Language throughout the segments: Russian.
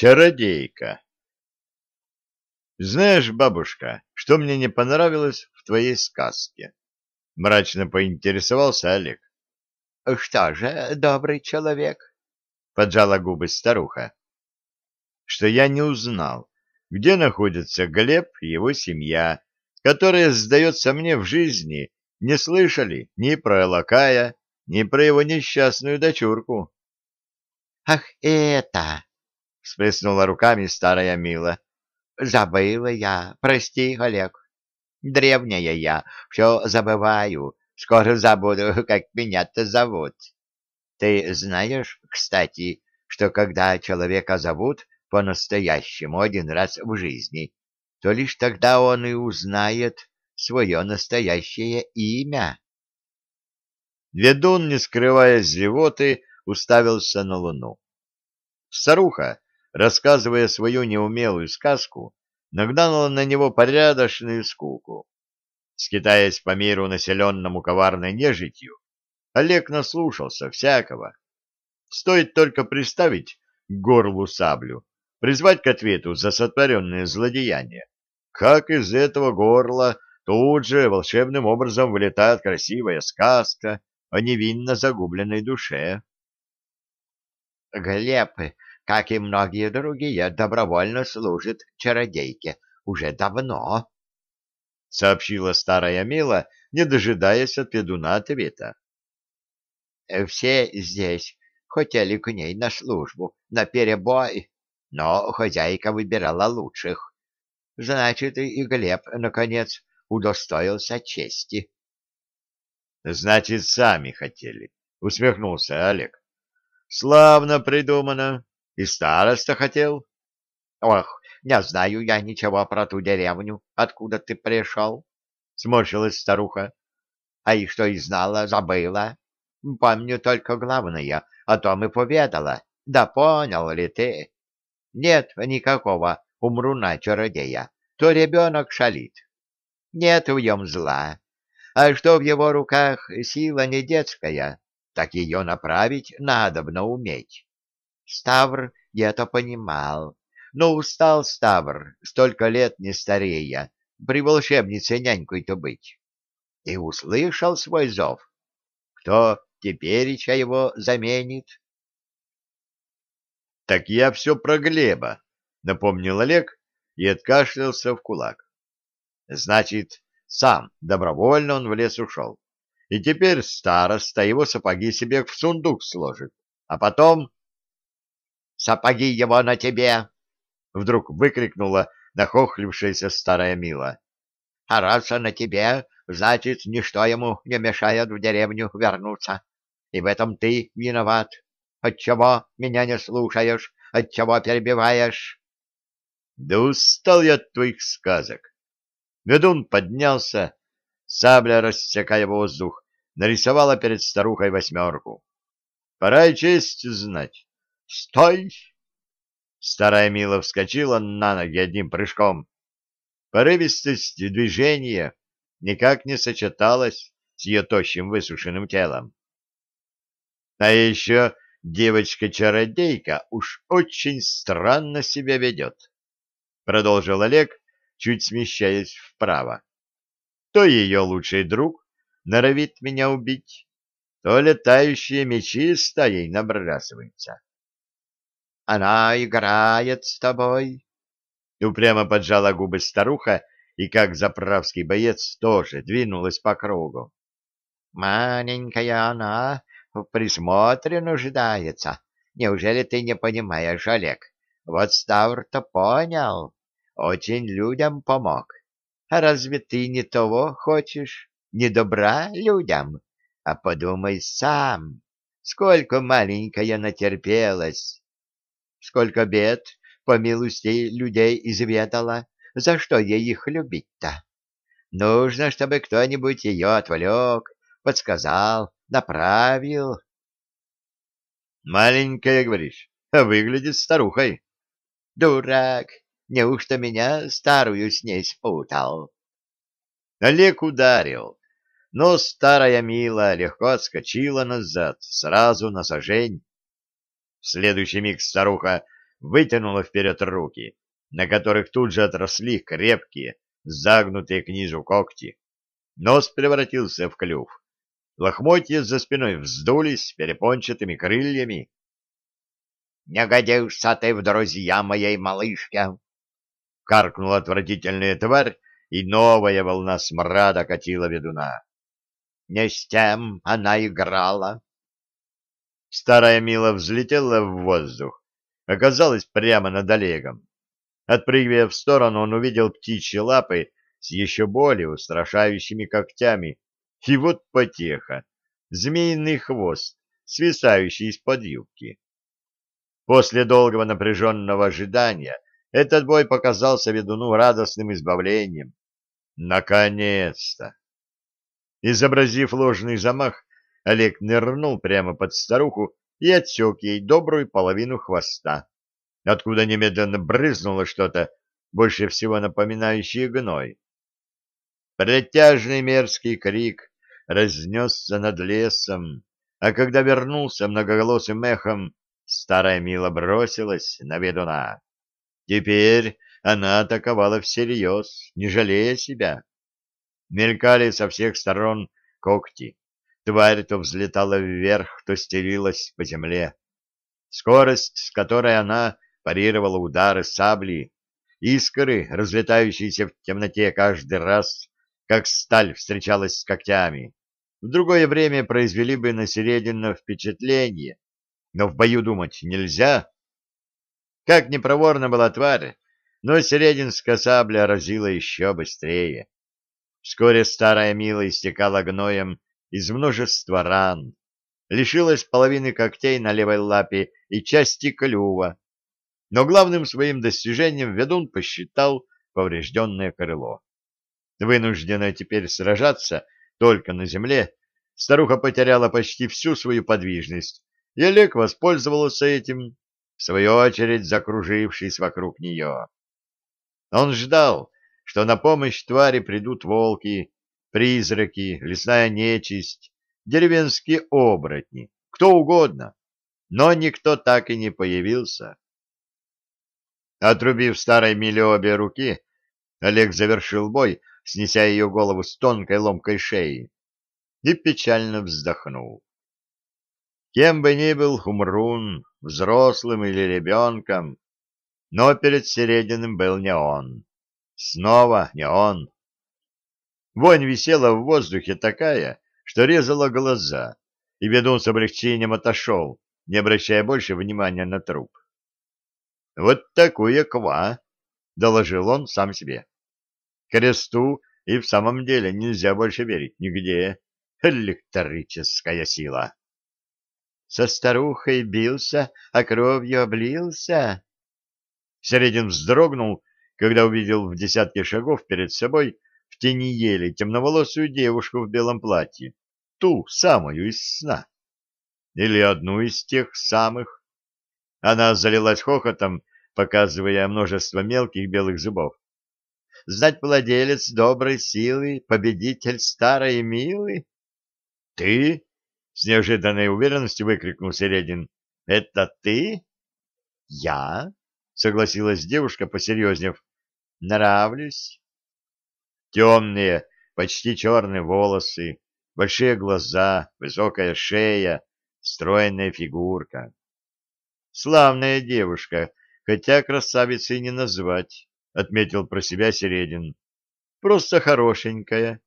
Чародейка. Знаешь, бабушка, что мне не понравилось в твоей сказке? Мрачно поинтересовался Олег. Что же, добрый человек? Поджала губы старуха. Что я не узнал, где находится Глеб и его семья, которые, сдается мне, в жизни не слышали ни про Лакая, ни про его несчастную дочурку. — Ах, это! — всплеснула руками старая Мила. — Забыла я. Прости, Олег. Древняя я. Все забываю. Скоро забуду, как меня-то зовут. Ты знаешь, кстати, что когда человека зовут по-настоящему один раз в жизни, то лишь тогда он и узнает свое настоящее имя. Ведун, не скрывая зевоты, уставился на луну. Старуха рассказывая свою неумелую сказку, нагнала на него порядочную скуку. Скитаясь по миру, населенному коварной нежитью, Олег наслушался всякого. Стоит только приставить к горлу саблю, призвать к ответу за сотворенное злодеяние. Как из этого горла тут же волшебным образом вылетает красивая сказка о невинно загубленной душе. — Глеб, как и многие другие, добровольно служит чародейке уже давно, — сообщила старая Мила, не дожидаясь от ведуна ответа. — Все здесь хотели к ней на службу, на перебой, но хозяйка выбирала лучших. Значит, и Глеб, наконец, удостоился чести. — Значит, сами хотели, — усмехнулся Олег. — Славно придумано. И староста хотел? — Ох, не знаю я ничего про ту деревню, откуда ты пришел, — сморщилась старуха. — А и что и знала, забыла. Помню только главное, о том и поведала. Да понял ли ты? Нет никакого умруна-чародея, то ребенок шалит. Нет в нем зла. А что в его руках сила не детская, так ее направить надобно уметь. Ставр я-то понимал. Но устал Ставр, столько лет не старея, при волшебнице нянькой-то быть. И услышал свой зов. Кто тепереча его заменит? — Так я все про Глеба, — напомнил Олег и откашлялся в кулак. — Значит, сам добровольно он в лес ушел. И теперь староста его сапоги себе в сундук сложит, а потом сапоги его на тебе! — вдруг выкрикнула нахохлившаяся старая Мила. — А раз на тебе, значит, ничто ему не мешает в деревню вернуться. И в этом ты виноват. Отчего меня не слушаешь? Отчего перебиваешь? — Да устал я от твоих сказок. Ведун поднялся, сабля, рассекая воздух, нарисовала перед старухой восьмерку. Пора и честь знать. «Стой!» Старая Мила вскочила на ноги одним прыжком. Порывистость движения никак не сочеталась с ее тощим высушенным телом. А еще девочка-чародейка уж очень странно себя ведет, — продолжил Олег, чуть смещаясь вправо. То ее лучший друг норовит меня убить, то летающие мечи стаей набрасываются. Она играет с тобой. Упрямо поджала губы старуха и, как заправский боец, тоже двинулась по кругу. Маленькая она в присмотре нуждается. Неужели ты не понимаешь, Олег? Вот Ставр-то понял. Очень людям помог. А разве ты не того хочешь? Не добра людям? А подумай сам. Сколько маленькая натерпелась сколько бед, по милости людей, изведала, за что ей их любить-то? Нужно, чтобы кто-нибудь ее отвлек, подсказал, направил. Маленькая, говоришь, выглядит старухой. Дурак, неужто меня старую с ней спутал? Олег ударил, но старая Мила легко отскочила назад, сразу на сожень. В следующий миг старуха вытянула вперед руки, на которых тут же отросли крепкие, загнутые к низу когти. Нос превратился в клюв. Лохмотья за спиной вздулись перепончатыми крыльями. — Не годишься ты в друзья моей малышке! — каркнула отвратительная тварь, и новая волна смрада катила ведуна. Не с тем она играла. Старая Мила взлетела в воздух, оказалась прямо над Олегом. Отпрыгивая в сторону, он увидел птичьи лапы с еще более устрашающими когтями. И вот потеха, змеиный хвост, свисающий из-под юбки. После долгого напряженного ожидания этот бой показался ведуну радостным избавлением. Наконец-то! Изобразив ложный замах, Олег нырнул прямо под старуху и отсек ей добрую половину хвоста, откуда немедленно брызнуло что-то, больше всего напоминающее гной. Протяжный мерзкий крик разнесся над лесом, а когда вернулся многоголосым эхом, старая Мила бросилась на ведуна. Теперь она атаковала всерьез, не жалея себя. Мелькали со всех сторон когти. Тварь то взлетала вверх, то стелилась по земле. Скорость, с которой она парировала удары сабли, искры, разлетающиеся в темноте каждый раз, как сталь встречалась с когтями, в другое время произвели бы на Середина впечатление, но в бою думать нельзя. Как непроворна была тварь, но Серединская сабля разила еще быстрее. Вскоре старая Мила истекала гноем из множества ран, лишилась половины когтей на левой лапе и части клюва, но главным своим достижением ведун посчитал поврежденное крыло. Вынужденная теперь сражаться только на земле, старуха потеряла почти всю свою подвижность, и Олег воспользовался этим, в свою очередь закружившись вокруг нее. Он ждал, что на помощь твари придут волки, призраки, лесная нечисть, деревенские оборотни, кто угодно, но никто так и не появился. Отрубив старой Миле обе руки, Олег завершил бой, снеся ее голову с тонкой ломкой шеи, и печально вздохнул. Кем бы ни был Хумрун, взрослым или ребенком, но перед Серединым был не он. Снова не он. Вонь висела в воздухе такая, что резала глаза, и ведун с облегчением отошел, не обращая больше внимания на труп. «Вот такую ква!» — доложил он сам себе. «Кресту и в самом деле нельзя больше верить нигде. Электрическая сила!» «Со старухой бился, а кровью облился?» Середин вздрогнул когда увидел в десятке шагов перед собой в тени ели темноволосую девушку в белом платье, ту самую из сна. Или одну из тех самых. Она залилась хохотом, показывая множество мелких белых зубов. Знать владелец доброй силы, победитель старой милы? Ты? С неожиданной уверенностью выкрикнул Середин. Это ты? Я? Согласилась девушка, посерьезнев. Нравлюсь. Темные, почти черные волосы, большие глаза, высокая шея, стройная фигурка. Славная девушка, хотя красавицей не назвать, отметил про себя Середин. Просто хорошенькая.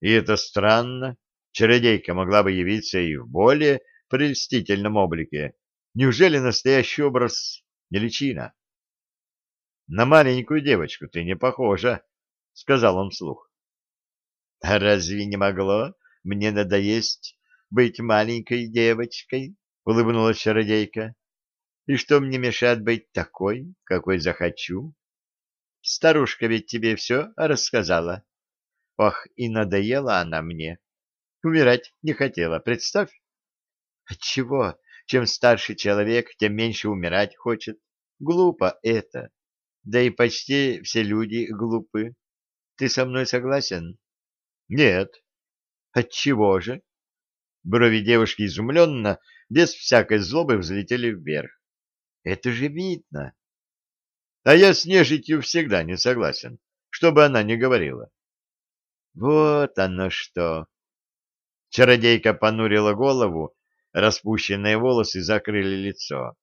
И это странно. Чародейка могла бы явиться и в более прельстительном облике. Неужели настоящий образ не личина? На маленькую девочку ты не похожа, — сказал он вслух. — разве не могло мне надоесть быть маленькой девочкой? — улыбнулась чародейка. — И что мне мешает быть такой, какой захочу? Старушка ведь тебе все рассказала. Ох, и надоела она мне. Умирать не хотела, представь. Отчего? Чем старше человек, тем меньше умирать хочет. Глупо это. Да и почти все люди глупы. Ты со мной согласен? Нет. Отчего же? Брови девушки изумленно, без всякой злобы, взлетели вверх. Это же видно. А я с нежитью всегда не согласен, чтобы она не говорила. Вот оно что. Чародейка понурила голову, распущенные волосы закрыли лицо.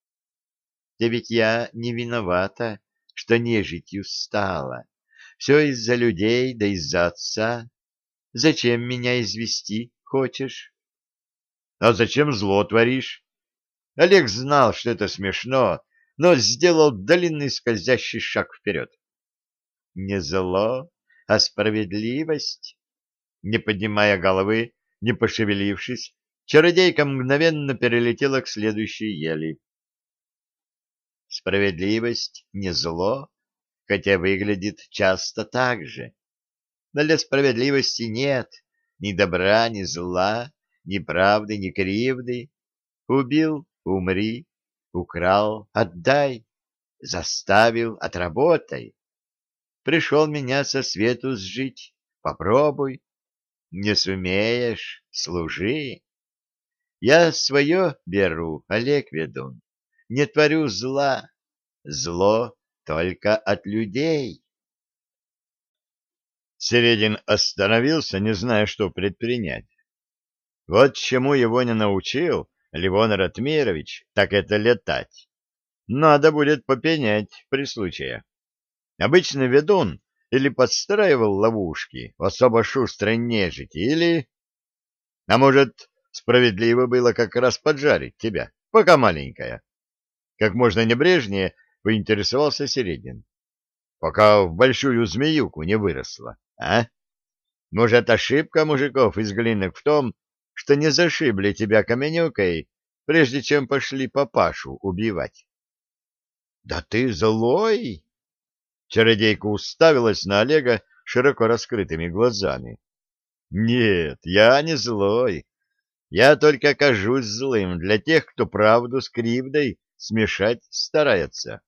Да ведь я не виновата, что нежитью стала. Все из-за людей, да из-за отца. Зачем меня извести хочешь? А зачем зло творишь? Олег знал, что это смешно, но сделал длинный скользящий шаг вперед. Не зло, а справедливость. Не поднимая головы, не пошевелившись, чародейка мгновенно перелетела к следующей ели. Справедливость не зло, хотя выглядит часто так же. Но для справедливости нет ни добра, ни зла, ни правды, ни кривды. Убил — умри, украл — отдай, заставил — отработай. Пришел меня со свету сжить, попробуй. Не сумеешь — служи. Я свое беру, Олег Ведун, не творю зла, зло только от людей. Середин остановился, не зная, что предпринять. Вот чему его не научил Ливон Ратмирович, так это летать. Надо будет попенять при случае. Обычно ведун или подстраивал ловушки особо шустрой нежити, или... А может, справедливо было как раз поджарить тебя, пока маленькая. Как можно небрежнее поинтересовался Середин. Пока в большую змеюку не выросла, а? Может, ошибка мужиков из глинок в том, что не зашибли тебя каменюкой, прежде чем пошли папашу убивать? — Да ты злой! Чародейка уставилась на Олега широко раскрытыми глазами. — Нет, я не злой. Я только кажусь злым для тех, кто правду с кривдой смешать старается.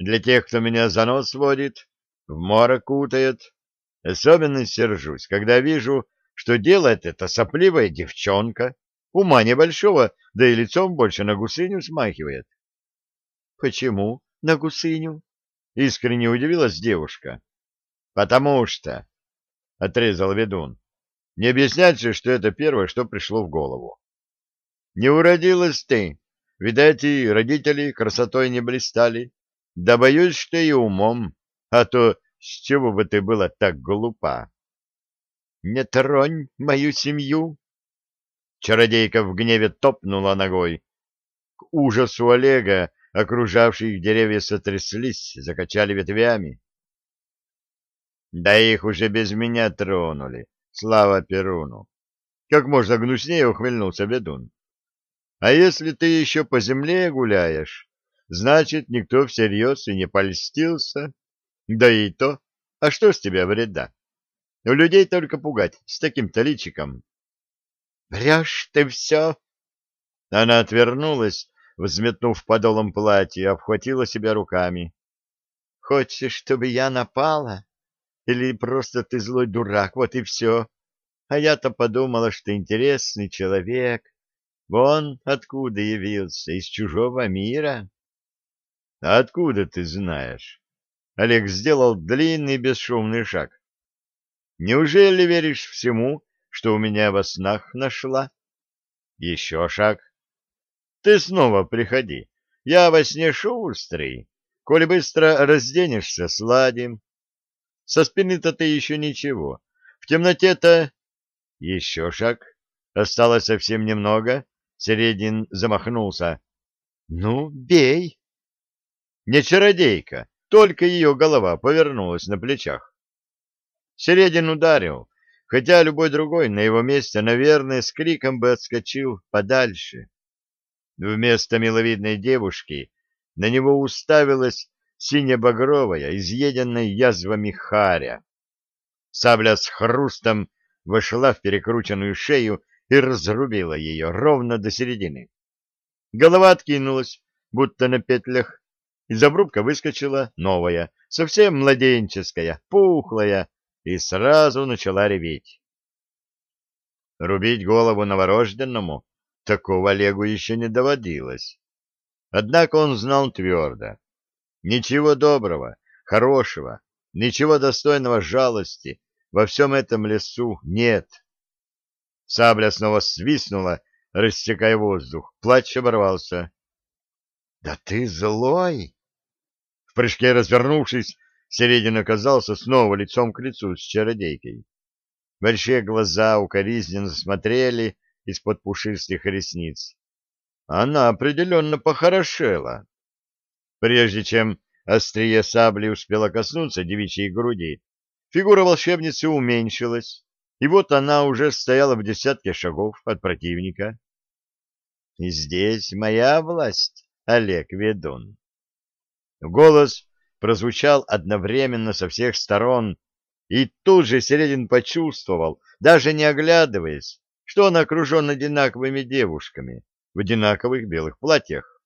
Для тех, кто меня за нос водит, в морок кутает. Особенно сержусь, когда вижу, что делает это сопливая девчонка, ума небольшого, да и лицом больше на гусыню смахивает. — Почему на гусыню? — искренне удивилась девушка. — Потому что, — отрезал ведун, — не объяснять же, что это первое, что пришло в голову. — Не уродилась ты, видать, и родители красотой не блистали. Да боюсь, что и умом, а то с чего бы ты была так глупа? — Не тронь мою семью! Чародейка в гневе топнула ногой. К ужасу Олега окружавшие их деревья сотряслись, закачали ветвями. Да их уже без меня тронули, слава Перуну. Как можно гнуснее ухмыльнулся ведун. А если ты еще по земле гуляешь, значит, никто всерьез и не польстился. Да и то, а что с тебя вреда? У людей только пугать с таким-то личиком. — Врешь ты все! Она отвернулась, взметнув подолом платья, обхватила себя руками. — Хочешь, чтобы я напала? Или просто ты злой дурак, вот и все? А я-то подумала, что интересный человек. Вон откуда явился, из чужого мира. — А откуда ты знаешь? Олег сделал длинный бесшумный шаг. Неужели веришь всему, что у меня во снах нашла? Еще шаг. Ты снова приходи. Я во сне шустрый. Коли быстро разденешься, сладим. Со спины-то ты еще ничего. В темноте-то... Еще шаг. Осталось совсем немного. Середин замахнулся. Ну, бей. Не чародейка, только ее голова повернулась на плечах. Середин ударил, хотя любой другой на его месте, наверное, с криком бы отскочил подальше. Вместо миловидной девушки на него уставилась сине-багровая, изъеденная язвами харя. Сабля с хрустом вошла в перекрученную шею и разрубила ее ровно до середины. Голова откинулась, будто на петлях. Из обрубка выскочила новая, совсем младенческая, пухлая, и сразу начала реветь. Рубить голову новорожденному такого Олегу еще не доводилось. Однако он знал твердо. Ничего доброго, хорошего, ничего достойного жалости во всем этом лесу нет. Сабля снова свистнула, рассекая воздух. Плач оборвался. — Да ты злой! В прыжке развернувшись, Середин оказался снова лицом к лицу с чародейкой. Большие глаза укоризненно смотрели из-под пушистых ресниц. Она определенно похорошела. Прежде чем острие сабли успело коснуться девичьей груди, фигура волшебницы уменьшилась, и вот она уже стояла в десятке шагов от противника. Здесь моя власть, Олег Ведун. Голос прозвучал одновременно со всех сторон, и тут же Середин почувствовал, даже не оглядываясь, что он окружен одинаковыми девушками в одинаковых белых платьях.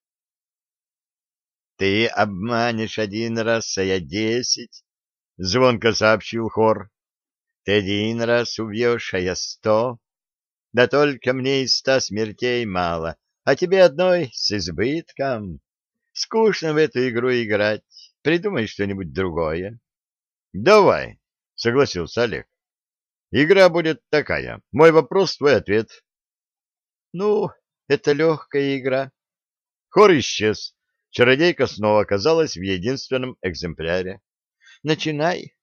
— Ты обманешь один раз, а я десять, — звонко сообщил хор. Ты один раз убьешь, а я сто. Да только мне и ста смертей мало, а тебе одной с избытком. Скучно в эту игру играть. Придумай что-нибудь другое. — Давай, — согласился Олег. — Игра будет такая. Мой вопрос, твой ответ. — Ну, это легкая игра. Хор исчез. Чародейка снова оказалась в единственном экземпляре. — Начинай.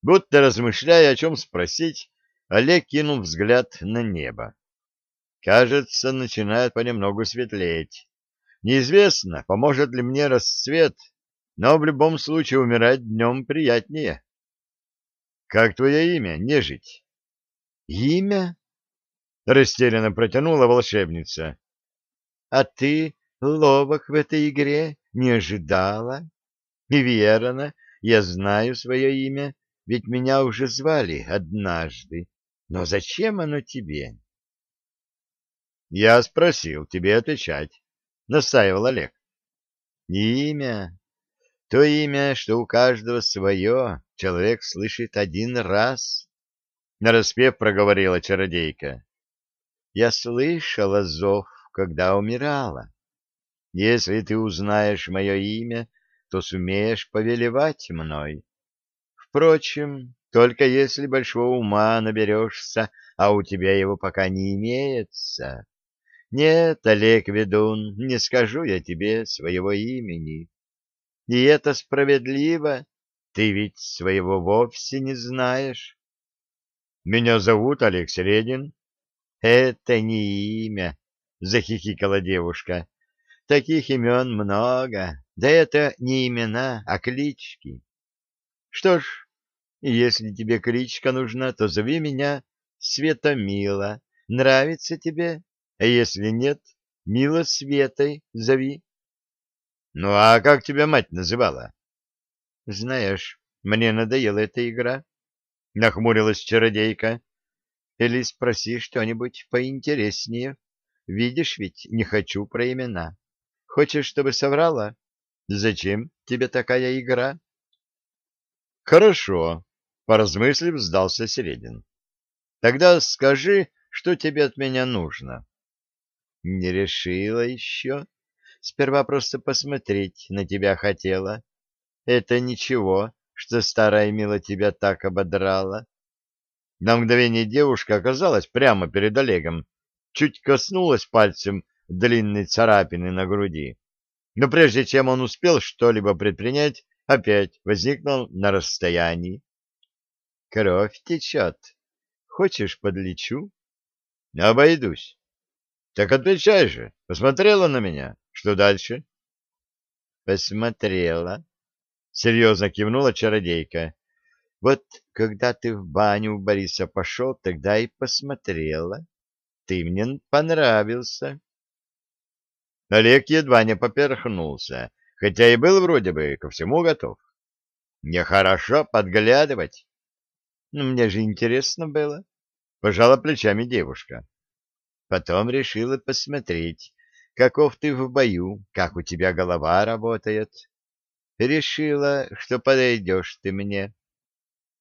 Будто размышляя, о чем спросить, Олег кинул взгляд на небо. Кажется, начинает понемногу светлеть. Неизвестно, поможет ли мне рассвет, но в любом случае умирать днем приятнее. — Как твое имя, нежить? — Имя? — растерянно протянула волшебница. — А ты ловок в этой игре не ожидала? И верно, я знаю свое имя ведь меня уже звали однажды. Но зачем оно тебе? — Я спросил тебе отвечать, — настаивал Олег. — Имя. То имя, что у каждого свое, человек слышит один раз. Нараспев проговорила чародейка. Я слышала зов, когда умирала. Если ты узнаешь мое имя, то сумеешь повелевать мной. Впрочем, только если большого ума наберешься, а у тебя его пока не имеется. Нет, Олег Ведун, не скажу я тебе своего имени. И это справедливо, ты ведь своего вовсе не знаешь. Меня зовут Олег Средин. Это не имя, захихикала девушка. Таких имен много, да это не имена, а клички. Что ж, если тебе кличка нужна, то зови меня Светомила. Нравится тебе? А если нет, Мила Светой зови. Ну а как тебя мать называла? Знаешь, мне надоела эта игра. Нахмурилась чародейка. Или спроси что-нибудь поинтереснее. Видишь ведь, не хочу про имена. Хочешь, чтобы соврала? Зачем тебе такая игра? Хорошо, Поразмыслив, сдался Середин. Тогда скажи, что тебе от меня нужно. Не решила еще. Сперва просто посмотреть на тебя хотела. Это ничего, что старая мила тебя так ободрала. На мгновение девушка оказалась прямо перед Олегом, чуть коснулась пальцем длинной царапины на груди. Но прежде чем он успел что-либо предпринять, опять возникнул на расстоянии. Кровь течет. Хочешь, подлечу? Обойдусь. Так отвечай же. Посмотрела на меня. Что дальше? Посмотрела. Серьезно кивнула чародейка. Вот когда ты в баню у Бориса пошел, тогда и посмотрела. Ты мне понравился. Олег едва не поперхнулся, хотя и был вроде бы ко всему готов. Нехорошо подглядывать. Ну, мне же интересно было. Пожала плечами девушка. Потом решила посмотреть, каков ты в бою, как у тебя голова работает. Решила, что подойдешь ты мне.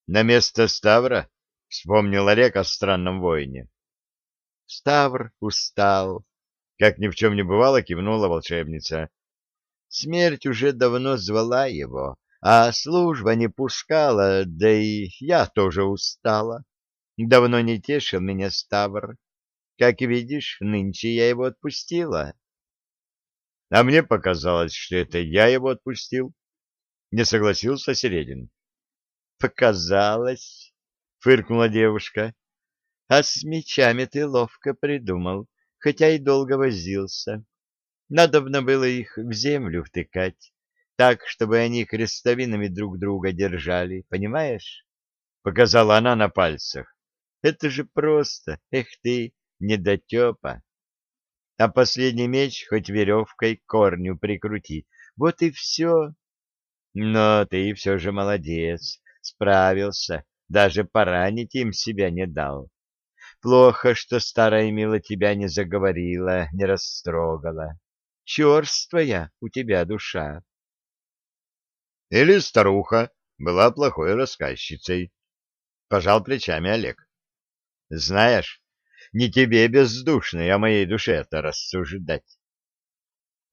На место Ставра вспомнил Олег о странном воине. Ставр устал, Как ни в чем не бывало, кивнула волшебница. Смерть уже давно звала его, а служба не пускала, да и я тоже устала. Давно не тешил меня Ставр. Как видишь, нынче я его отпустила. А мне показалось, что это я его отпустил. Не согласился Середин. Показалось, фыркнула девушка. А с мечами ты ловко придумал, хотя и долго возился. Надобно было их в землю втыкать, так, чтобы они крестовинами друг друга держали, понимаешь? Показала она на пальцах. Это же просто, эх ты, недотепа. А последний меч хоть веревкой корню прикрути. Вот и все. Но ты все же молодец, справился, даже поранить им себя не дал. Плохо, что старая мила тебя не заговорила, не растрогала. Черствая у тебя душа. Или старуха была плохой рассказчицей. Пожал плечами Олег. Знаешь, не тебе, бездушной, о моей душе-то рассуждать.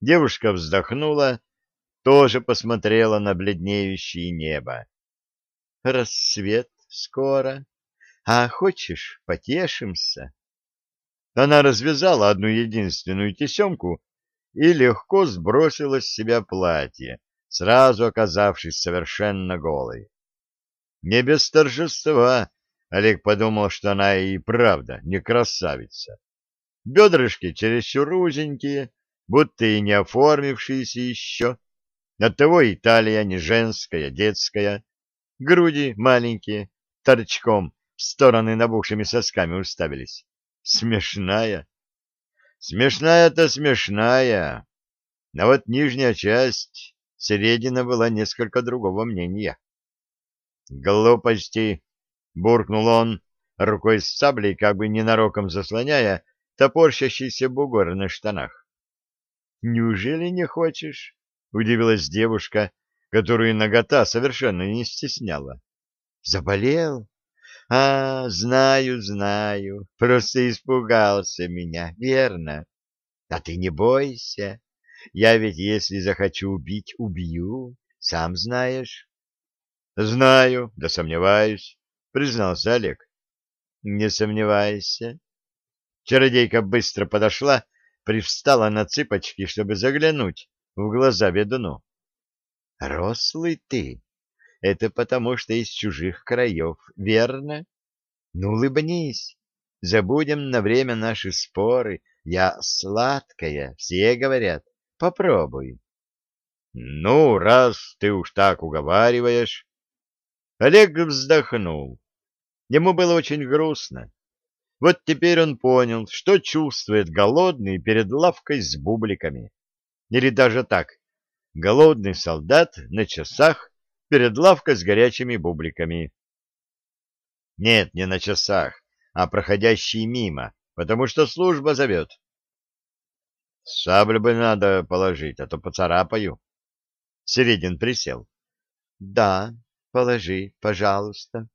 Девушка вздохнула, тоже посмотрела на бледнеющее небо. Рассвет скоро. А хочешь, потешимся? Она развязала одну единственную тесемку и легко сбросила с себя платье, сразу оказавшись совершенно голой. Не без торжества Олег подумал, что она и правда не красавица. Бедрышки чересчур узенькие, будто и не оформившиеся еще. Оттого и талия не женская, детская. Груди маленькие, торчком, в стороны набухшими сосками уставились. Смешная. Смешная-то смешная. Но вот нижняя часть, середина была несколько другого мнения. Глупости, буркнул он, рукой с саблей, как бы ненароком заслоняя топорщащийся бугор на штанах. «Неужели не хочешь?» — удивилась девушка, которую нагота совершенно не стесняла. «Заболел? А, знаю, знаю, просто испугался меня, верно? А ты не бойся, я ведь, если захочу убить, убью, сам знаешь». «Знаю, да сомневаюсь». — признался Олег. — Не сомневайся. Чародейка быстро подошла, привстала на цыпочки, чтобы заглянуть в глаза ведуну. — Рослый ты. Это потому, что из чужих краев, верно? Ну, улыбнись. Забудем на время наши споры. Я сладкая, все говорят. Попробуй. — Ну, раз ты уж так уговариваешь... Олег вздохнул. Ему было очень грустно. Вот теперь он понял, что чувствует голодный перед лавкой с бубликами. Или даже так, голодный солдат на часах перед лавкой с горячими бубликами. Нет, не на часах, а проходящий мимо, потому что служба зовет. Саблю бы надо положить, а то поцарапаю. Середин присел. — Да, Положи, пожалуйста.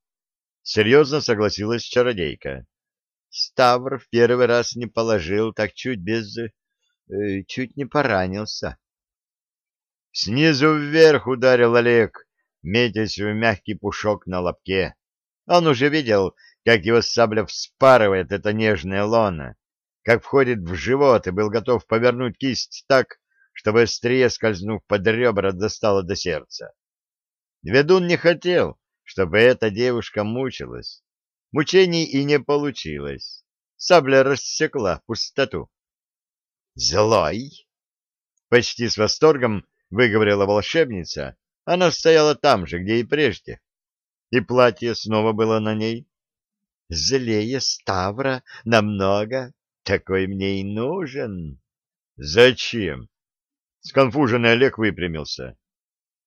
Серьезно согласилась чародейка. Ставр в первый раз не положил, так чуть без... Э, чуть не поранился. Снизу вверх ударил Олег, метясь в мягкий пушок на лобке. Он уже видел, как его сабля вспарывает это нежное лоно, как входит в живот и был готов повернуть кисть так, чтобы острие, скользнув под ребра, достало до сердца. Ведун не хотел, чтобы эта девушка мучилась. Мучений и не получилось. Сабля рассекла пустоту. «Злой!» Почти с восторгом выговорила волшебница. Она стояла там же, где и прежде. И платье снова было на ней. «Злее Ставра намного. Такой мне и нужен». «Зачем?» Сконфуженный Олег выпрямился.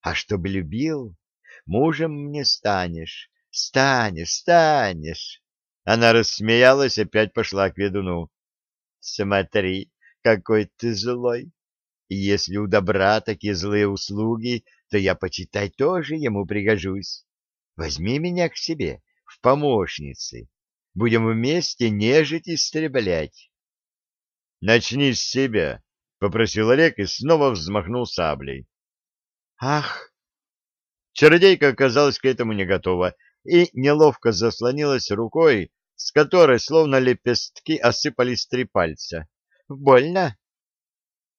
«А чтобы любил, Мужем мне станешь, станешь, станешь. Она рассмеялась и опять пошла к ведуну. Смотри, какой ты злой. Если у добра такие злые услуги, то я, почитай, тоже ему пригожусь. Возьми меня к себе в помощницы. Будем вместе нежить истреблять. — Начни с себя, — попросил Олег и снова взмахнул саблей. — Ах! Чародейка оказалась к этому не готова и неловко заслонилась рукой, с которой словно лепестки осыпались три пальца. — Больно?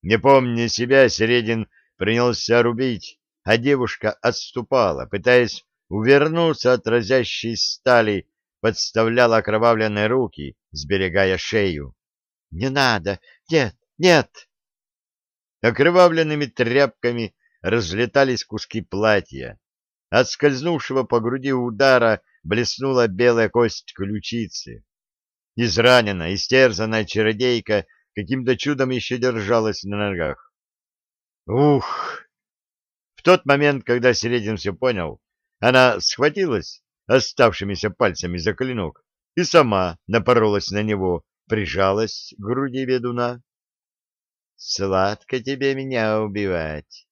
Не помня себя, Середин принялся рубить, а девушка отступала, пытаясь увернуться от разящей стали, подставляла окровавленные руки, сберегая шею. — Не надо! Нет! Нет! Окровавленными тряпками разлетались куски платья. От скользнувшего по груди удара блеснула белая кость ключицы. Израненная, истерзанная чародейка каким-то чудом еще держалась на ногах. Ух! В тот момент, когда Середин все понял, она схватилась оставшимися пальцами за клинок и сама напоролась на него, прижалась к груди ведуна. «Сладко тебе меня убивать.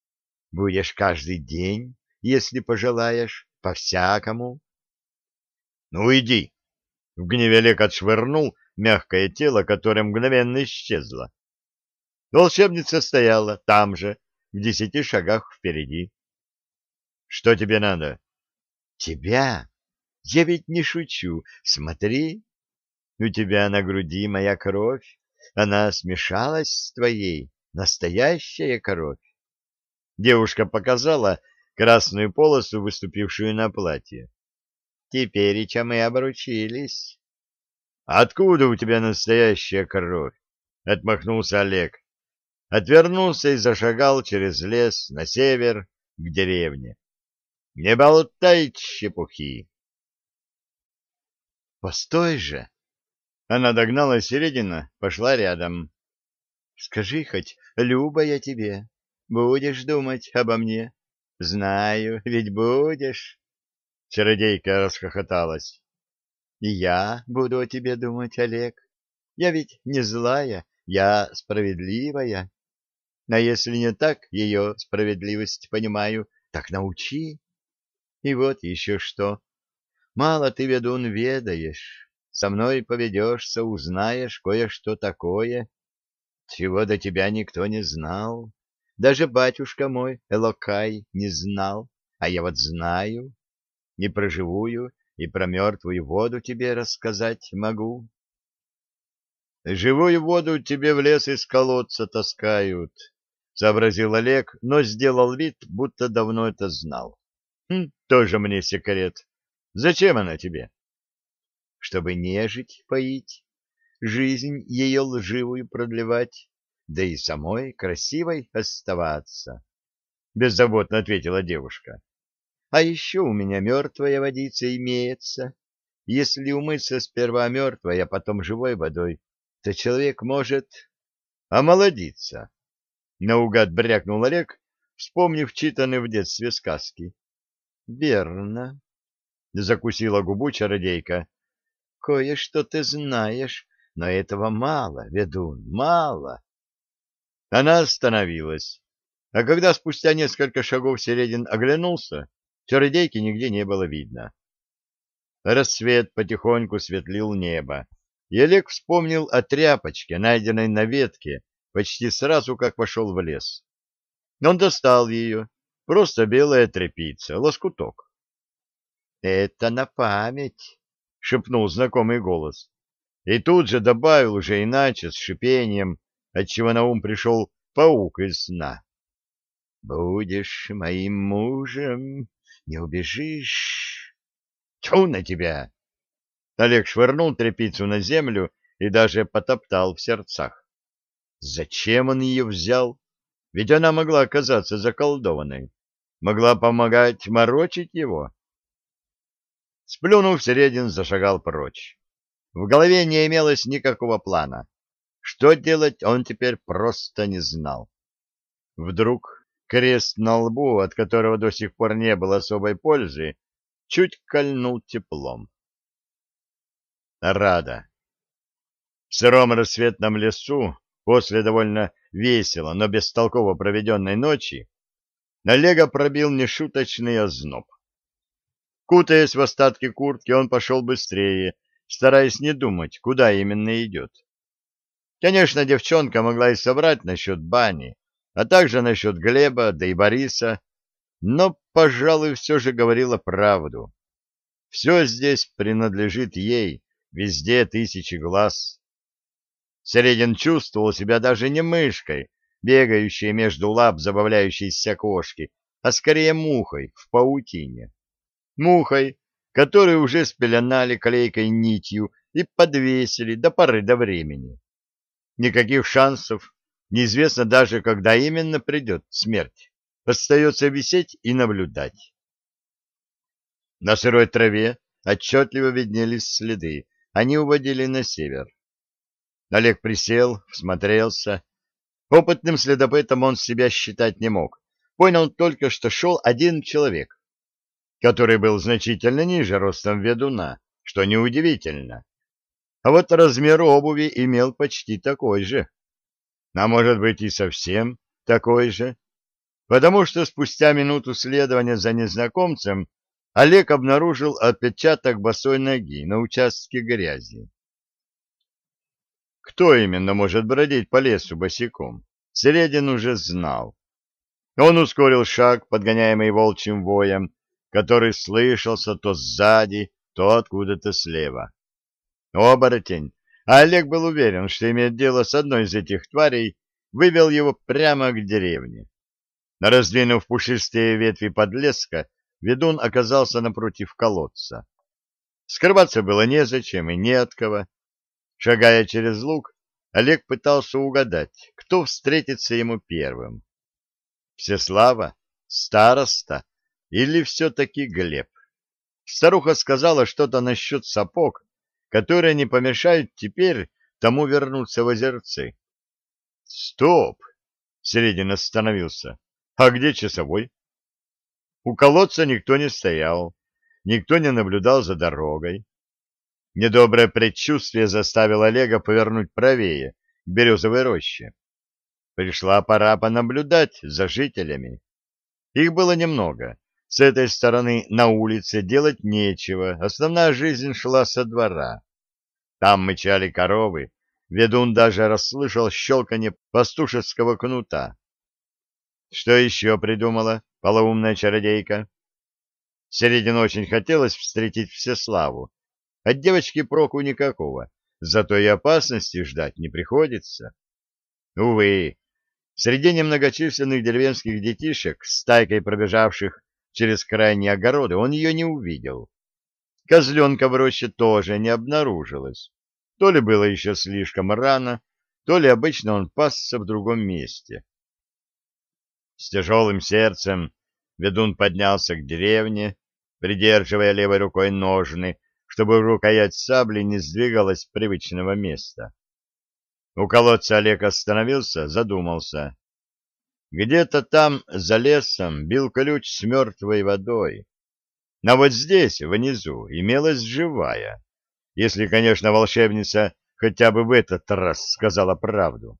Будешь каждый день, если пожелаешь, по-всякому». «Ну, иди!» — в гневе Олег отшвырнул мягкое тело, которое мгновенно исчезло. Волшебница стояла там же, в десяти шагах впереди. — Что тебе надо? — Тебя? Я ведь не шучу. Смотри, у тебя на груди моя кровь. Она смешалась с твоей, настоящая кровь. Девушка показала красную полосу, выступившую на платье. Теперь и чем мы обручились. Откуда у тебя настоящая кровь? Отмахнулся Олег. Отвернулся и зашагал через лес на север к деревне. Не болтай чепухи. Постой же! Она догнала Середина, пошла рядом. Скажи хоть, Люба я тебе, будешь думать обо мне? Знаю, ведь будешь. Чародейка расхохоталась. И я буду о тебе думать, Олег. Я ведь не злая, я справедливая. А если не так ее справедливость понимаю, так научи. И вот еще что. Мало ты, ведун, ведаешь. Со мной поведешься, узнаешь кое-что такое, чего до тебя никто не знал. Даже батюшка мой, Элокай, не знал, а я вот знаю. Не проживую и про мертвую воду тебе рассказать могу. Живую воду тебе в лес из колодца таскают, — сообразил Олег, но сделал вид, будто давно это знал. Хм, тоже мне секрет. Зачем она тебе? Чтобы нежить поить, жизнь ее лживую продлевать, да и самой красивой оставаться. Беззаботно ответила девушка. А еще у меня мертвая водица имеется. Если умыться сперва мертвой, а потом живой водой, то человек может омолодиться. Наугад брякнул Олег, вспомнив читанные в детстве сказки. — Верно, — закусила губу чародейка. — Кое-что ты знаешь, но этого мало, ведун, мало. Она остановилась, а когда спустя несколько шагов Середин оглянулся, Чародейки нигде не было видно. Рассвет потихоньку светлил небо, и Олег вспомнил о тряпочке, найденной на ветке, почти сразу, как вошел в лес. Он достал ее, просто белая тряпица, лоскуток. — Это на память, — шепнул знакомый голос. И тут же добавил уже иначе, с шипением, отчего на ум пришел паук из сна. — Будешь моим мужем, не убежишь. Тьфу на тебя! Олег швырнул тряпицу на землю и даже потоптал в сердцах. Зачем он ее взял? Ведь она могла оказаться заколдованной. Могла помогать морочить его. Сплюнув, Середин зашагал прочь. В голове не имелось никакого плана. Что делать, он теперь просто не знал. Вдруг Крест на лбу, от которого до сих пор не было особой пользы, чуть кольнул теплом. Рада. В сыром рассветном лесу, после довольно весело, но бестолково проведенной ночи, Олега пробил нешуточный озноб. Кутаясь в остатки куртки, он пошел быстрее, стараясь не думать, куда именно идет. Конечно, девчонка могла и соврать насчет бани, а также насчет Глеба, да и Бориса, но, пожалуй, все же говорила правду. Все здесь принадлежит ей, везде тысячи глаз. Середин чувствовал себя даже не мышкой, бегающей между лап забавляющейся кошки, а скорее мухой в паутине. Мухой, которую уже спеленали клейкой нитью и подвесили до поры до времени. Никаких шансов, неизвестно даже, когда именно придет смерть. Остается висеть и наблюдать. На сырой траве отчетливо виднелись следы. Они уводили на север. Олег присел, всмотрелся. Опытным следопытом он себя считать не мог. Понял только, что шел один человек, который был значительно ниже ростом ведуна, что неудивительно. А вот размер обуви имел почти такой же. А может быть и совсем такой же. Потому что спустя минуту следования за незнакомцем Олег обнаружил отпечаток босой ноги на участке грязи. Кто именно может бродить по лесу босиком? Середин уже знал. Он ускорил шаг, подгоняемый волчьим воем, который слышался то сзади, то откуда-то слева. Оборотень, а Олег был уверен, что имеет дело с одной из этих тварей, вывел его прямо к деревне. Раздвинув пушистые ветви подлеска, ведун оказался напротив колодца. Скрываться было незачем и не от кого. Шагая через луг, Олег пытался угадать, кто встретится ему первым. Всеслава, староста или все-таки Глеб? Старуха сказала что-то насчет сапог, которые не помешают теперь тому вернуться в озерцы. Стоп! Середин остановился. А где часовой? У колодца никто не стоял, никто не наблюдал за дорогой. Недоброе предчувствие заставило Олега повернуть правее, к березовой роще. Пришла пора понаблюдать за жителями. Их было немного. С этой стороны на улице делать нечего, основная жизнь шла со двора. Там мычали коровы, ведун даже расслышал щелканье пастушеского кнута. Что еще придумала полоумная чародейка? Середину очень хотелось встретить Всеславу. От девочки проку никакого, зато и опасности ждать не приходится. Увы, среди немногочисленных деревенских детишек, стайкой пробежавших через крайние огороды, он ее не увидел. Козленка в роще тоже не обнаружилось. То ли было еще слишком рано, то ли обычно он пасся в другом месте. С тяжелым сердцем ведун поднялся к деревне, придерживая левой рукой ножны, чтобы рукоять сабли не сдвигалась с привычного места. У колодца Олег остановился, задумался. Где-то там, за лесом, бил ключ с мертвой водой. Но вот здесь, внизу, имелась живая, если, конечно, волшебница хотя бы в этот раз сказала правду.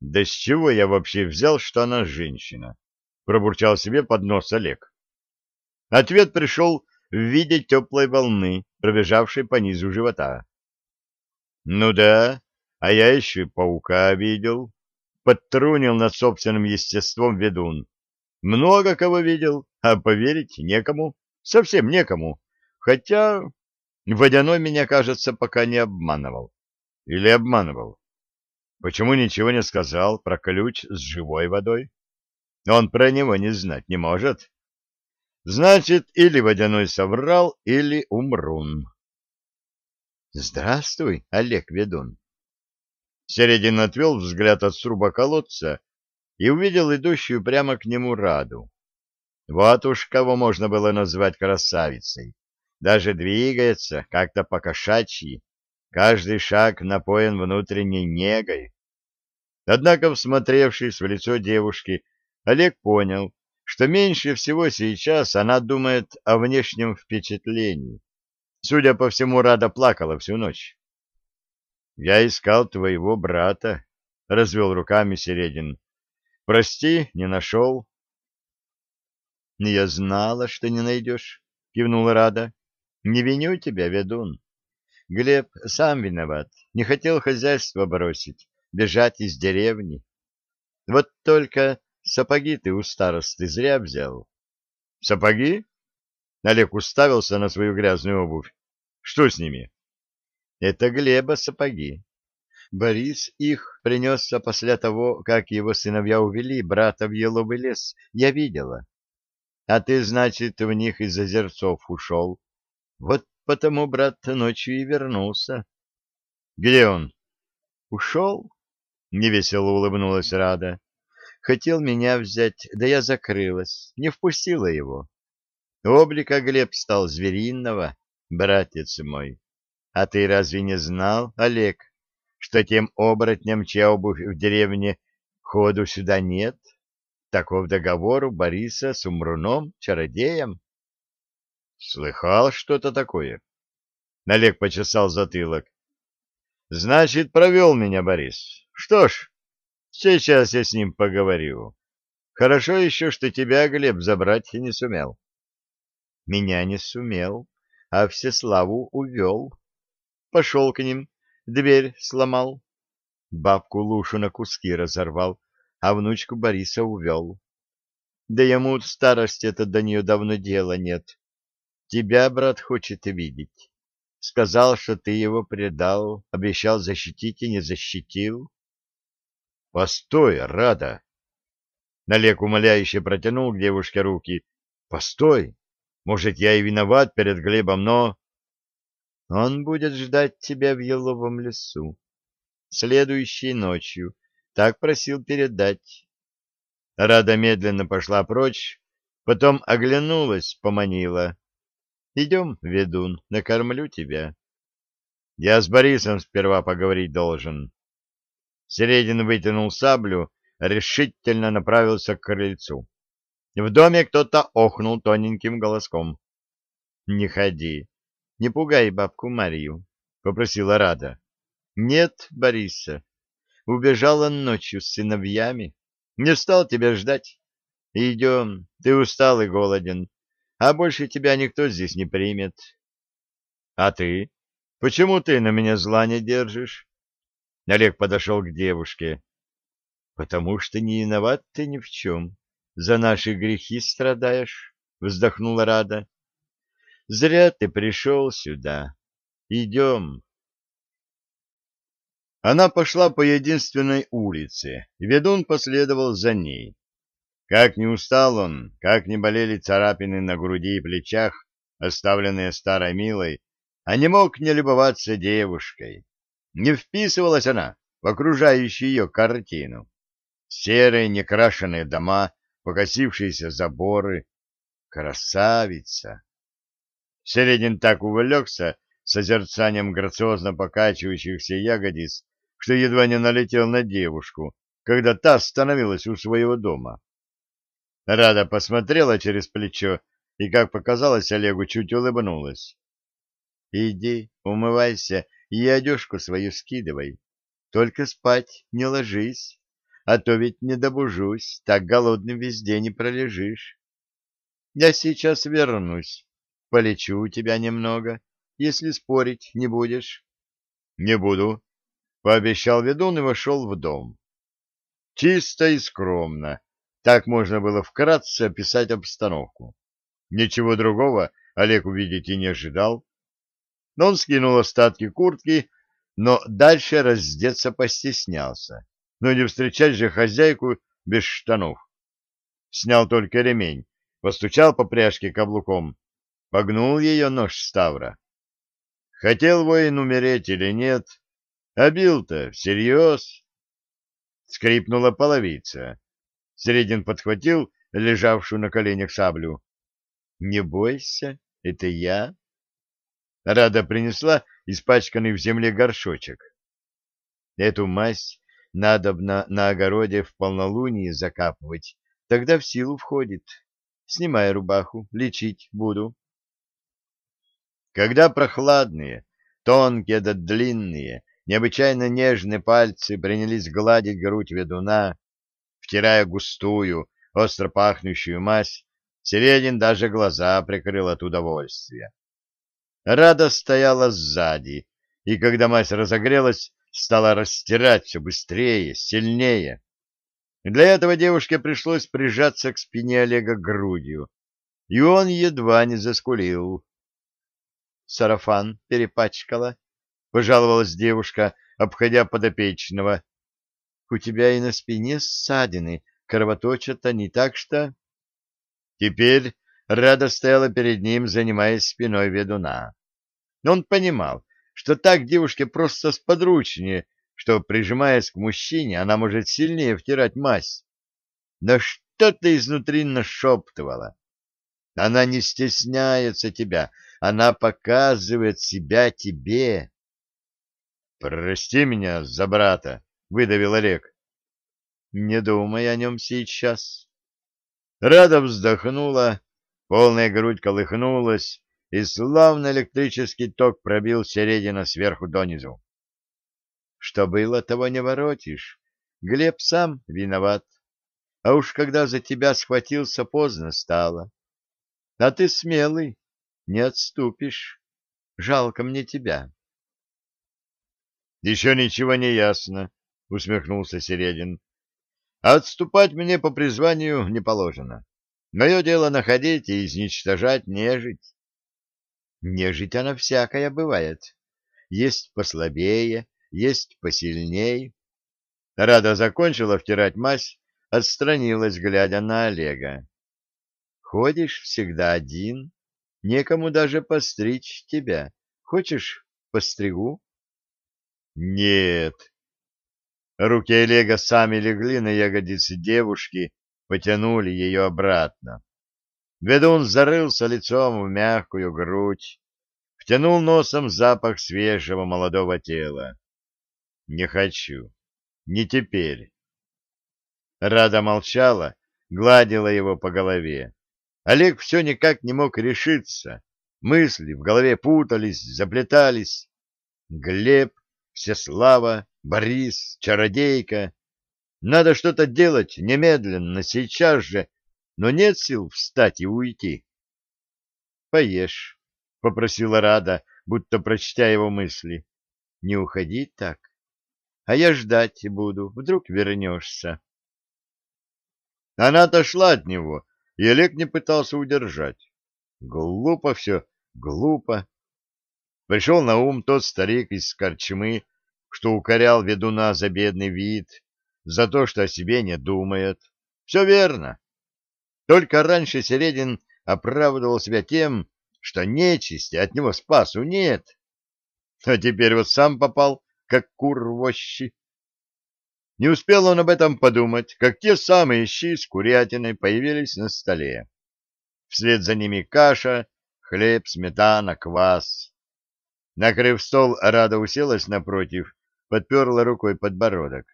Да с чего я вообще взял, что она женщина? Пробурчал себе под нос Олег. Ответ пришел в виде теплой волны, пробежавшей по низу живота. Ну да, а я еще паука видел. Подтрунил над собственным естеством ведун. Много кого видел, а поверить некому. Совсем некому. Хотя водяной меня, кажется, пока не обманывал. Или обманывал. Почему ничего не сказал про ключ с живой водой? Он про него не знать не может. Значит, или водяной соврал, или умрун. Здравствуй, Олег Ведун. Середин отвел взгляд от сруба колодца и увидел идущую прямо к нему Раду. Вот уж кого можно было назвать красавицей. Даже двигается как-то по-кошачьи, Каждый шаг напоен внутренней негой. Однако, всмотревшись в лицо девушки, Олег понял, что меньше всего сейчас она думает о внешнем впечатлении. Судя по всему, Рада плакала всю ночь. — Я искал твоего брата, — развел руками Середин. — Прости, не нашел. — Я знала, что не найдешь, — кивнула Рада. — Не виню тебя, ведун. Глеб сам виноват, не хотел хозяйство бросить, бежать из деревни. Вот только сапоги ты у старосты зря взял. Сапоги? Олег уставился на свою грязную обувь. Что с ними? Это Глеба сапоги. Борис их принесся после того, как его сыновья увели брата в еловый лес. Я видела. А ты, значит, в них из озерцов ушел. Вот потому брат ночью и вернулся. Где он? Ушел? Невесело улыбнулась Рада. Хотел меня взять, да я закрылась, не впустила его. Облика Глеб стал звериного, братец мой. А ты разве не знал, Олег, что тем оборотням, чья обувь в деревне, ходу сюда нет? Таков договор у Бориса с Умруном, чародеем. Слыхал что-то такое? Олег почесал затылок. Значит, провел меня Борис. Что ж, сейчас я с ним поговорю. Хорошо еще, что тебя, Глеб, забрать не сумел. Меня не сумел, а Всеславу увел. Пошел к ним, дверь сломал. Бабку Лушу на куски разорвал, а внучку Бориса увел. Да ему в старости это до нее давно дела нет. Тебя, брат, хочет видеть. Сказал, что ты его предал, обещал защитить и не защитил. — Постой, Рада! Налег умоляюще протянул к девушке руки. — Постой! Может, я и виноват перед Глебом, но... Он будет ждать тебя в еловом лесу. Следующей ночью. Так просил передать. Рада медленно пошла прочь, потом оглянулась, поманила. Идем, ведун, накормлю тебя. Я с Борисом сперва поговорить должен. Середин вытянул саблю, решительно направился к крыльцу. В доме кто-то охнул тоненьким голоском. — Не ходи, не пугай бабку Марию, — попросила Рада. — Нет, Бориса. Убежала ночью с сыновьями. Не стал тебя ждать. Идем, ты устал и голоден, а больше тебя никто здесь не примет. — А ты? Почему ты на меня зла не держишь? Олег подошел к девушке. — Потому что не виноват ты ни в чем за наши грехи страдаешь, — вздохнула Рада. — Зря ты пришел сюда. Идем. Она пошла по единственной улице, и ведун последовал за ней. Как не устал он, как не болели царапины на груди и плечах, оставленные старой милой, а не мог не любоваться девушкой. Не вписывалась она в окружающую ее картину. Серые некрашенные дома покосившиеся заборы. Красавица! Середин так увлекся созерцанием грациозно покачивающихся ягодиц, что едва не налетел на девушку, когда та становилась у своего дома. Рада посмотрела через плечо и, как показалось, Олегу чуть улыбнулась. — Иди, умывайся и одежку свою скидывай. Только спать не ложись а то ведь не добужусь, так голодным везде не пролежишь. Я сейчас вернусь, полечу тебя немного, если спорить не будешь. — Не буду, — пообещал ведун и вошел в дом. Чисто и скромно, так можно было вкратце описать обстановку. Ничего другого Олег увидеть и не ожидал. Но он скинул остатки куртки, но дальше раздеться постеснялся но не встречать же хозяйку без штанов. Снял только ремень, постучал по пряжке каблуком, погнул ее нож Ставра. Хотел воин умереть или нет, а бил-то всерьез. Скрипнула половица. Средин подхватил лежавшую на коленях саблю. — Не бойся, это я. Рада принесла испачканный в земле горшочек. Эту мазь Надобно на огороде в полнолуние закапывать, тогда в силу входит. Снимай рубаху, лечить буду. Когда прохладные, тонкие да длинные, необычайно нежные пальцы принялись гладить грудь ведуна, втирая густую, остро пахнущую мазь, Середин даже глаза прикрыл от удовольствия. Рада стояла сзади, и когда мазь разогрелась, стала растирать все быстрее, сильнее. Для этого девушке пришлось прижаться к спине Олега грудью, и он едва не заскулил. Сарафан перепачкала, — пожаловалась девушка, обходя подопечного. — У тебя и на спине ссадины, кровоточат они, так что... Теперь Рада стояла перед ним, занимаясь спиной ведуна. Но он понимал, что так девушке просто сподручнее, что, прижимаясь к мужчине, она может сильнее втирать мазь. Но что-то изнутри нашептывало. Она не стесняется тебя, она показывает себя тебе. — Прости меня за брата, — выдавил Олег. — Не думай о нем сейчас. Рада вздохнула, полная грудь колыхнулась, и славно электрический ток пробил середина сверху донизу. Что было, того не воротишь. Глеб сам виноват. А уж когда за тебя схватился, поздно стало. А ты смелый, не отступишь. Жалко мне тебя. — Еще ничего не ясно, — усмехнулся Середин. — Отступать мне по призванию не положено. Мое дело находить и изничтожать нежить. Нежить она всякая бывает. Есть послабее, есть посильней. Рада закончила втирать мазь, отстранилась, глядя на Олега. Ходишь всегда один, некому даже постричь тебя. Хочешь, постригу? Нет. Руки Олега сами легли на ягодицы девушки, потянули ее обратно. Ведун зарылся лицом в мягкую грудь, втянул носом запах свежего молодого тела. Не хочу. Не теперь. Рада молчала, гладила его по голове. Олег все никак не мог решиться. Мысли в голове путались, заплетались. Глеб, Всеслава, Борис, Чародейка. Надо что-то делать немедленно, сейчас же, но нет сил встать и уйти. — Поешь, — попросила Рада, будто прочтя его мысли. — Не уходи так а я ждать буду, вдруг вернешься. Она отошла от него, и Олег не пытался удержать. Глупо все, глупо. Пришел на ум тот старик из корчмы, что укорял ведуна за бедный вид, за то, что о себе не думает. Все верно. Только раньше Середин оправдывал себя тем, что нечисти от него спасу нет. А теперь вот сам попал как кур вощи. Не успел он об этом подумать, как те самые щи с курятиной появились на столе. Вслед за ними каша, хлеб, сметана, квас. Накрыв стол, Рада уселась напротив, подперла рукой подбородок.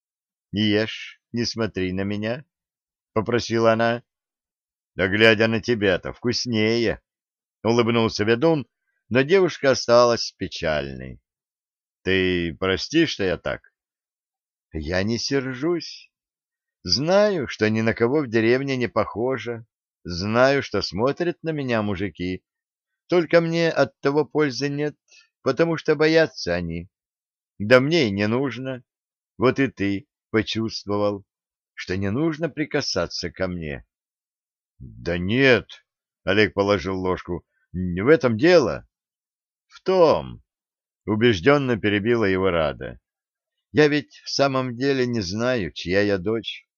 — Не ешь, не смотри на меня, — попросила она. — Да глядя на тебя-то, вкуснее, — улыбнулся ведун, но девушка осталась печальной. Ты прости, что я так? Я не сержусь. Знаю, что ни на кого в деревне не похоже. Знаю, что смотрят на меня мужики. Только мне от того пользы нет, потому что боятся они. Да мне и не нужно. Вот и ты почувствовал, что не нужно прикасаться ко мне. — Да нет, — Олег положил ложку, — не в этом дело. — В том, Убежденно перебила его Рада. Я ведь в самом деле не знаю, чья я дочь.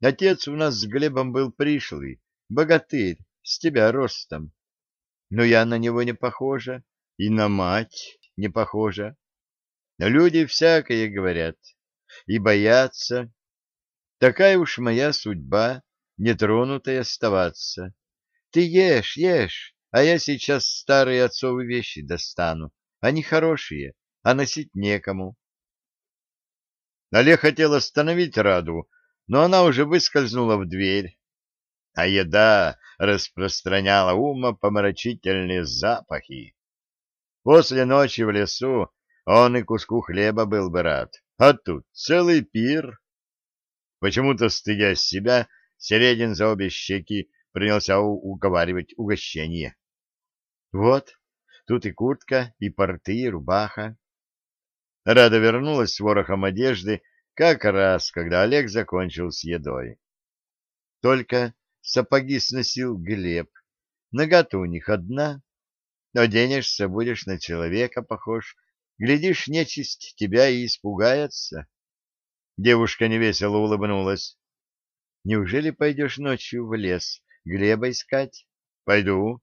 Отец у нас с Глебом был пришлый, богатырь, с тебя ростом. Но я на него не похожа, и на мать не похожа. Люди всякое говорят и боятся. Такая уж моя судьба, нетронутой оставаться. Ты ешь, ешь, а я сейчас старые отцовы вещи достану они хорошие, а носить некому. Олег хотел остановить Раду, но она уже выскользнула в дверь, а еда распространяла умопомрачительные запахи. После ночи в лесу он и куску хлеба был бы рад, а тут целый пир. Почему-то, стыдясь себя, Середин за обе щеки принялся уговаривать угощение. — Вот, Тут и куртка, и порты, и рубаха. Рада вернулась с ворохом одежды как раз, когда Олег закончил с едой. Только сапоги сносил Глеб. Нога-то у них одна. Оденешься, будешь на человека похож. Глядишь, нечисть тебя и испугается. Девушка невесело улыбнулась. Неужели пойдешь ночью в лес Глеба искать? Пойду.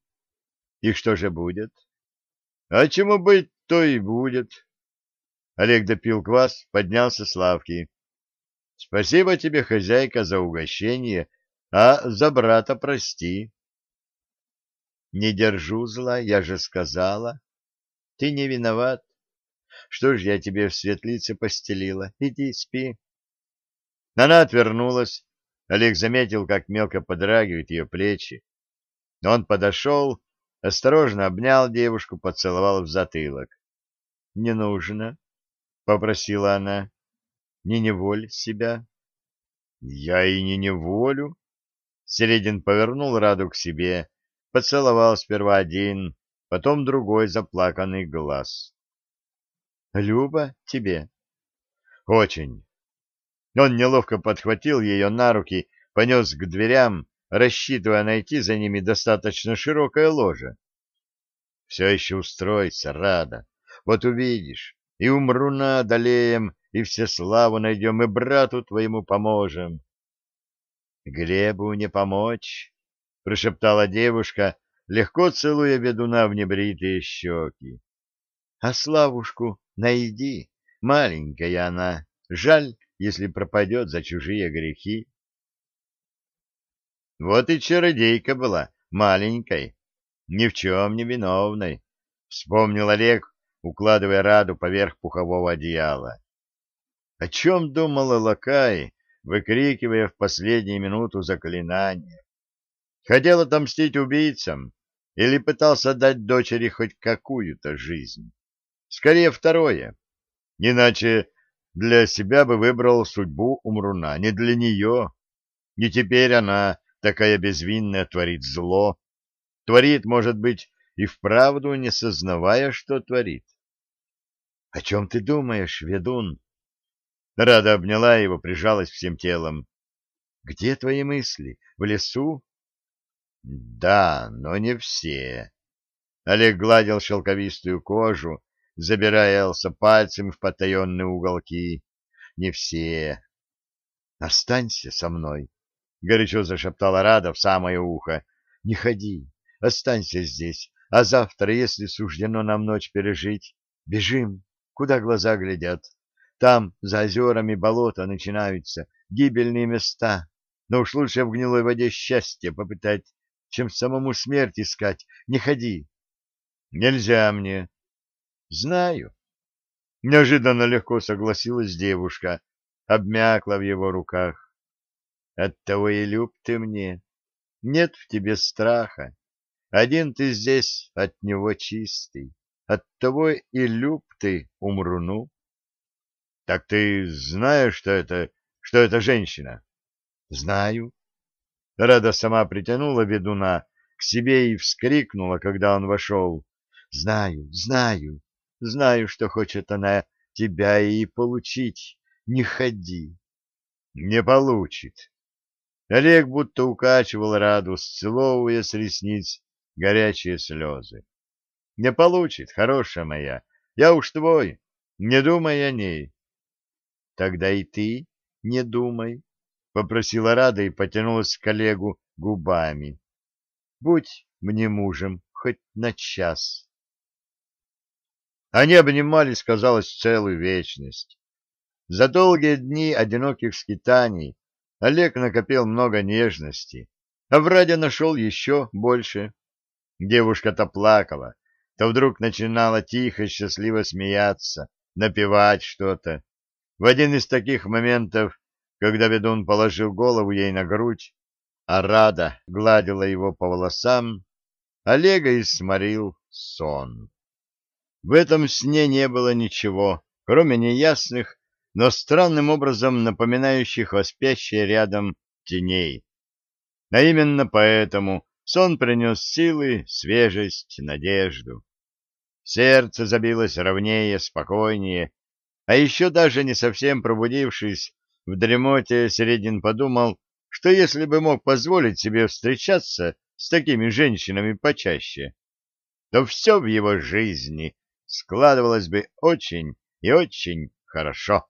И что же будет? А чему быть, то и будет. Олег допил квас, поднялся с лавки. Спасибо тебе, хозяйка, за угощение, а за брата прости. Не держу зла, я же сказала. Ты не виноват. Что ж я тебе в светлице постелила? Иди, спи. Она отвернулась. Олег заметил, как мелко подрагивают ее плечи. Он подошел, осторожно обнял девушку, поцеловал в затылок. — Не нужно, — попросила она. — Не неволь себя. — Я и не неволю. Середин повернул Раду к себе, поцеловал сперва один, потом другой заплаканный глаз. — Люба тебе? — Очень. Он неловко подхватил ее на руки, понес к дверям, рассчитывая найти за ними достаточно широкое ложе. Все еще устройся, Рада. Вот увидишь, и умруна одолеем, и все славу найдем, и брату твоему поможем. — Глебу не помочь, — прошептала девушка, легко целуя ведуна в небритые щеки. — А Славушку найди, маленькая она, жаль, если пропадет за чужие грехи. Вот и чародейка была маленькой, ни в чем не виновной, — вспомнил Олег, укладывая Раду поверх пухового одеяла. О чем думала Лакай, выкрикивая в последнюю минуту заклинание? Хотел отомстить убийцам или пытался дать дочери хоть какую-то жизнь? Скорее второе. Иначе для себя бы выбрал судьбу Умруна, не для нее. И теперь она такая безвинная творит зло, творит, может быть, и вправду не сознавая, что творит. — О чем ты думаешь, ведун? Рада обняла его, прижалась всем телом. — Где твои мысли? В лесу? — Да, но не все. Олег гладил шелковистую кожу, забирая Элса пальцем в потаенные уголки. — Не все. — Останься со мной. — горячо зашептала Рада в самое ухо. — Не ходи, останься здесь, а завтра, если суждено нам ночь пережить, бежим, куда глаза глядят. Там, за озерами, болота начинаются, гибельные места, но уж лучше в гнилой воде счастье попытать, чем самому смерть искать. Не ходи. — Нельзя мне. — Знаю. Неожиданно легко согласилась девушка, обмякла в его руках. Оттого и люб ты мне. Нет в тебе страха. Один ты здесь от него чистый. Оттого и люб ты умруну. Так ты знаешь, что это, что это женщина? Знаю. Рада сама притянула ведуна к себе и вскрикнула, когда он вошел. Знаю, знаю, знаю, что хочет она тебя и получить. Не ходи. Не получит. Олег будто укачивал Раду, сцеловывая с ресниц горячие слезы. — Не получит, хорошая моя, я уж твой, не думай о ней. — Тогда и ты не думай, — попросила Рада и потянулась к Олегу губами. — Будь мне мужем хоть на час. Они обнимались, казалось, целую вечность. За долгие дни одиноких скитаний Олег накопил много нежности, а в Раде нашел еще больше. Девушка-то плакала, то вдруг начинала тихо, счастливо смеяться, напевать что-то. В один из таких моментов, когда ведун положил голову ей на грудь, а Рада гладила его по волосам, Олега сморил сон. В этом сне не было ничего, кроме неясных, но странным образом напоминающих о спящей рядом теней. А именно поэтому сон принес силы, свежесть, надежду. Сердце забилось ровнее, спокойнее, а еще даже не совсем пробудившись, в дремоте Середин подумал, что если бы мог позволить себе встречаться с такими женщинами почаще, то все в его жизни складывалось бы очень и очень хорошо.